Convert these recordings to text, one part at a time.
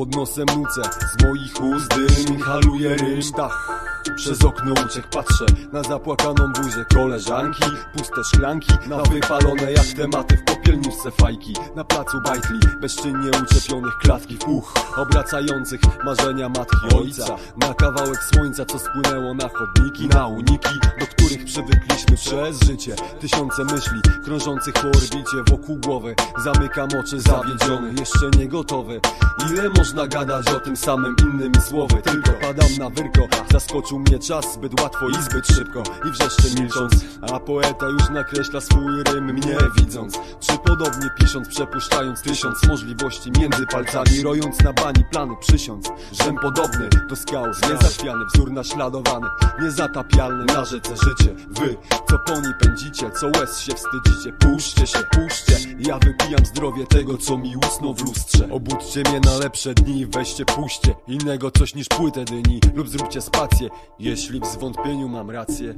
Pod nosem nucę Z moich ust dym inhaluje rym przez okno uciek patrzę Na zapłakaną buzię koleżanki Puste szklanki, na wypalone jak tematy W popielniczce fajki, na placu bajtli Bezczynnie uczepionych klatki uch Obracających marzenia matki ojca Na kawałek słońca, co spłynęło na chodniki Na uniki, do których przywykliśmy przez życie. Tysiące myśli, krążących po orbicie Wokół głowy, zamykam oczy zawiedziony Jeszcze nie gotowy Ile można gadać o tym samym innymi słowy? Tylko padam na wyrko. Zaskoczył mnie czas zbyt łatwo i zbyt szybko. I wrzeszczę milcząc A poeta już nakreśla swój rym mnie widząc. Czy podobnie pisząc, przepuszczając tysiąc możliwości Między palcami, rojąc na bani plany Przysiąc, żem podobny do skał Niezachwiany, wzór naśladowany Niezatapialny na rzece życie. Wy, co po niej pędzicie, co łez się wstydzicie Puśćcie się, puśćcie Ja wypijam zdrowie tego, co mi usnął w lustrze. Obudźcie mnie na lepsze dni, weźcie, puśćcie Innego coś niż płytę dyni Lub zróbcie spację, jeśli w zwątpieniu mam rację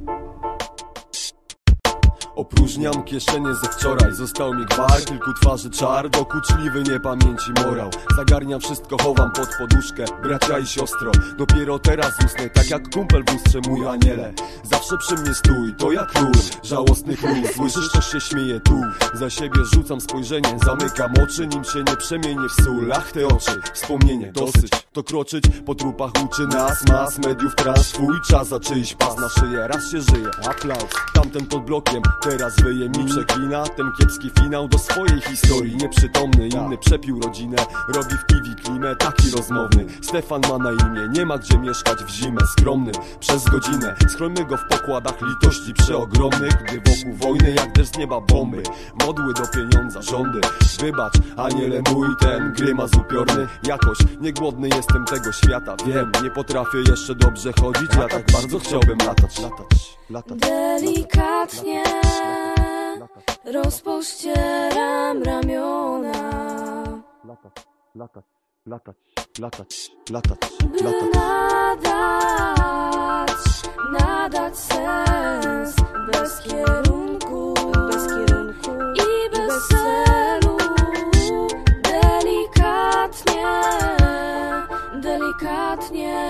Opróżniam kieszenie ze wczoraj. Został mi gwar, kilku twarzy czar Dokuczliwy niepamięci morał. Zagarniam wszystko, chowam pod poduszkę Bracia i siostro, dopiero teraz usnę Tak jak kumpel w lustrze, mój aniele. Zawsze przy mnie stój, to jak król Żałosnych ról, słyszysz, coś się śmieje tu. Za siebie rzucam spojrzenie Zamykam oczy, nim się nie przemienię w sól. Ach te oczy, wspomnienie, dosyć. To kroczyć po trupach uczy nas Mas, mediów, trans, twój czas Za czyjś pas na szyję, raz się żyje Aplauz, tamten pod blokiem Teraz wyje mi przeklina Ten kiepski finał do swojej historii Nieprzytomny, inny przepił rodzinę Robi w piwi klimę, taki rozmowny. Stefan ma na imię, nie ma gdzie mieszkać w zimę Skromny, przez godzinę Schronmy go w pokładach litości przeogromnych. Gdy wokół wojny, jak też z nieba bomby. Modły do pieniądza, rządy. Wybacz, aniele mój, ten grymas upiorny Jakoś niegłodny jestem tego świata Wiem, nie potrafię jeszcze dobrze chodzić Ja tak bardzo chciałbym latać, latać, latać. Delikatnie rozpościeram ramiona. Latać, latać, latać, latać, latać, By latać. nadać, nadać sens Bez kierunku, bez kierunku i bez celu. Delikatnie, delikatnie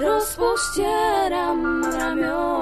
rozpościeram ramiona